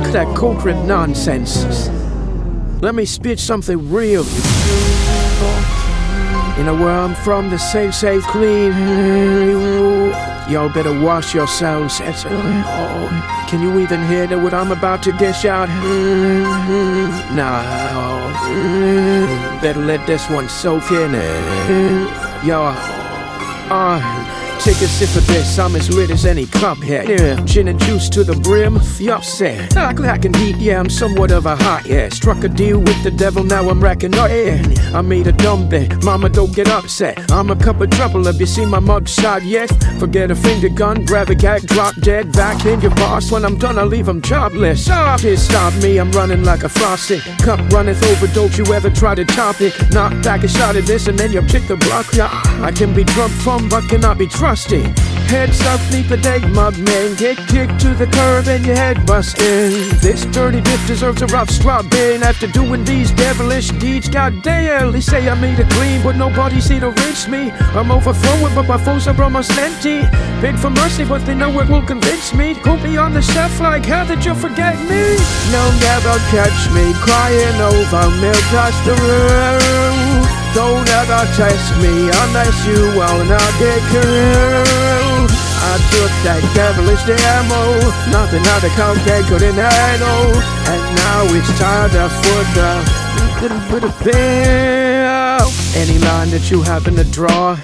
cut that corporate nonsense. Let me spit something real. You know where I'm from, the safe, safe, clean. Y'all better wash yourselves. Can you even hear that what I'm about to dish out? No. Better let this one soak in. Y'all are. Take a sip of this, I'm as lit as any cuphead. Yeah, gin and juice to the brim, yup said. i can heat, yeah, I'm somewhat of a hot yeah. Struck a deal with the devil, now I'm racking up. Yeah. I made a dumb bet, mama don't get upset. I'm a cup of trouble, have you seen my mug shot yet? Forget a finger gun, grab a gag, drop dead. Back in your boss, when I'm done, I leave him jobless. Stop it, stop me, I'm running like a frosty. Cup runneth over, don't you ever try to top it. Knock back a shot of this, and then you'll kick the block. Yeah, I can be drunk from, but cannot be trusted frosty. Head softly, my man. Get kicked to the curb and your head busted. This dirty bitch deserves a rough scrubbing. After doing these devilish deeds, goddamn, they say I made a clean, but nobody see to reach me. I'm overflowing, but my foes are almost empty. Beg for mercy, but they know it will convince me. Call me on the shelf like, how did you forget me? No, never catch me crying over milk across the room. Don't ever test me unless you wanna get killed. I took that devilish demo, nothing other can't get couldn't handle. And now it's time to foot the little bit of bill. Any line that you happen to draw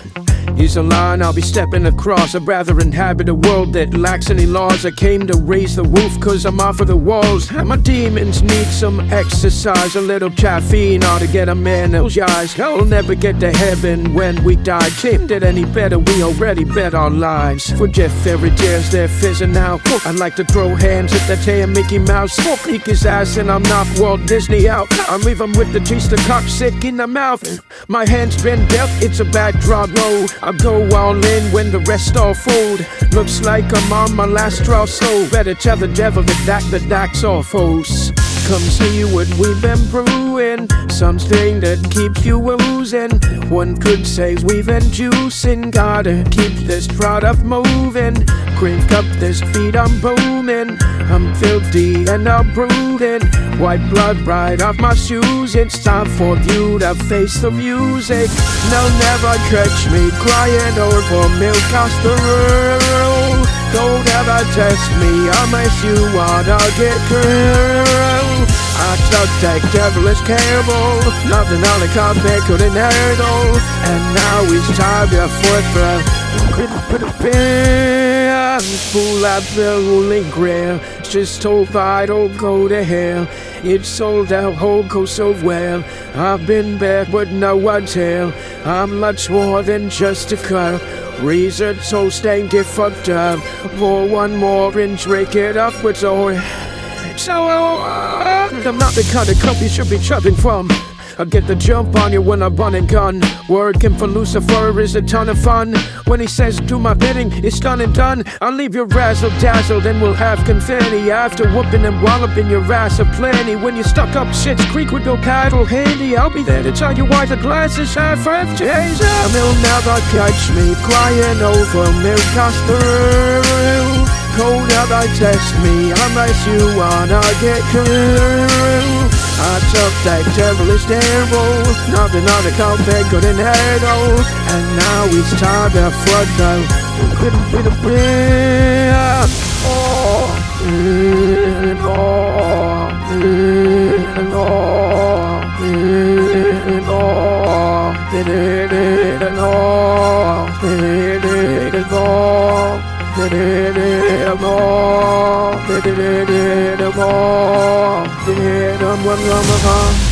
He's a line, I'll be stepping across. I'd rather inhabit a world that lacks any laws. I came to raise the roof, cause I'm off of the walls. My demons need some exercise, a little caffeine ought to get them energized. I'll never get to heaven when we die. Can't get any better, we already bet our lives. For Jeff Ferry they're fizzing now. I'd like to throw hands at the hair Mickey Mouse. Kick his ass and I'm not Walt Disney out. I'm him with the cheese, the cock sick in the mouth. My hands been dealt, it's a bad draw. roll. I go all in when the rest all fold. Looks like I'm on my last draw, so better tell the devil that that the dock's off, hoes. Come see what we've been brewing. Something that keeps you oozing. One could say we've been juicing. Gotta keep this product moving. Crank up this feed, I'm booming. I'm filthy and I'm brooding. White blood right off my shoes. It's time for you to face the music. No, never catch me crying over milk cost the world. Don't ever test me unless you wanna get through. I took that devilish cable, nothing on the carpet couldn't handle, and now it's time to foot a Full up the ruling grail, just told I don't go to hell. It sold out whole coast so well. I've been back, but no one tell. I'm much more than just a girl. Reason so stank fucked up. For one more inch, break it upwards. Oh, so uh, I'm not the kind of cup you should be chubbing from. I get the jump on you when I run and gun. Working for Lucifer is a ton of fun. When he says do my bidding, it's done and done. I'll leave you razzle dazzled and we'll have confetti after whooping and walloping your ass a plenty. When you're stuck up shit's creek with no paddle handy, I'll be there to tell you why the glass is half empty. And he'll never catch me crying over milk custard. Code out, I test me unless you wanna get killed. I took that devilish damn roll, now the other couldn't handle, and now it's time to flood the couldn't be the beer. Oh, oh, oh, oh, oh, oh, oh, oh, oh, oh, oh, mm, oh, did it, did it,